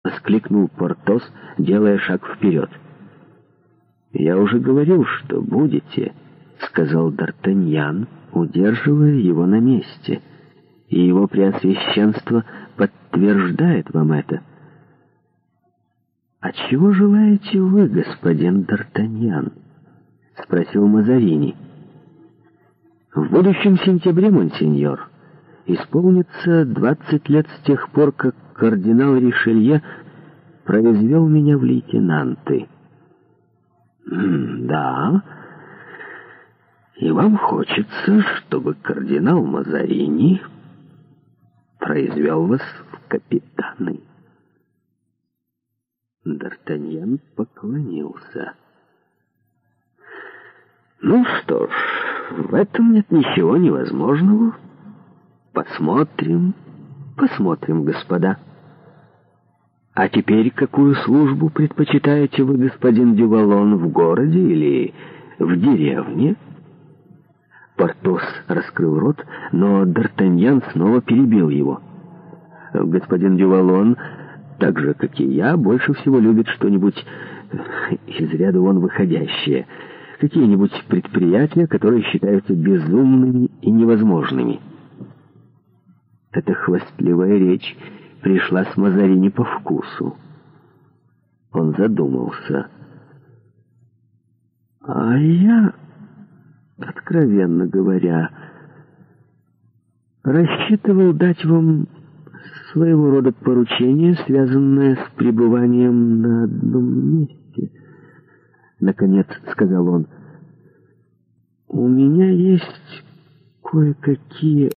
— воскликнул Портос, делая шаг вперед. «Я уже говорил, что будете», — сказал Д'Артаньян, удерживая его на месте. «И его преосвященство подтверждает вам это». «А чего желаете вы, господин Д'Артаньян?» — спросил Мазарини. «В будущем сентябре, монсеньор», Исполнится 20 лет с тех пор, как кардинал Ришелье произвел меня в лейтенанты. Да, и вам хочется, чтобы кардинал Мазарини произвел вас в капитаны. Д'Артаньян поклонился. Ну что ж, в этом нет ничего невозможного, — Посмотрим, посмотрим, господа. А теперь какую службу предпочитаете вы, господин Дювалон, в городе или в деревне? Портос раскрыл рот, но Д'Артаньян снова перебил его. Господин Дювалон, так же, как и я, больше всего любит что-нибудь э, из ряда вон выходящее, какие-нибудь предприятия, которые считаются безумными и невозможными. Эта хвастливая речь пришла с Мазарини по вкусу. Он задумался. А я, откровенно говоря, рассчитывал дать вам своего рода поручение, связанное с пребыванием на одном месте. Наконец сказал он. У меня есть кое-какие